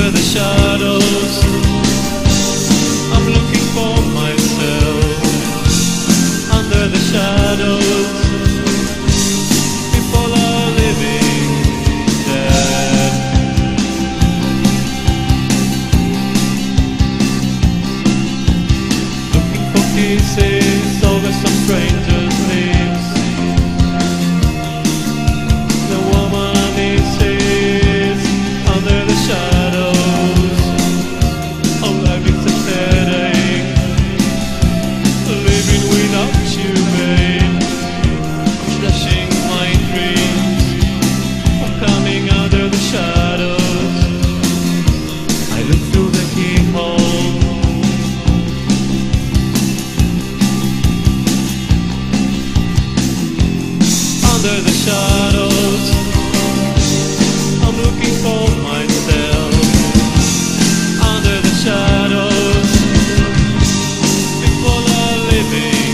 under the shadows. I'm looking for myself under the shadows. People are living dead. Looking for pieces. under the shadows. I'm looking for myself Under the shadows. People the living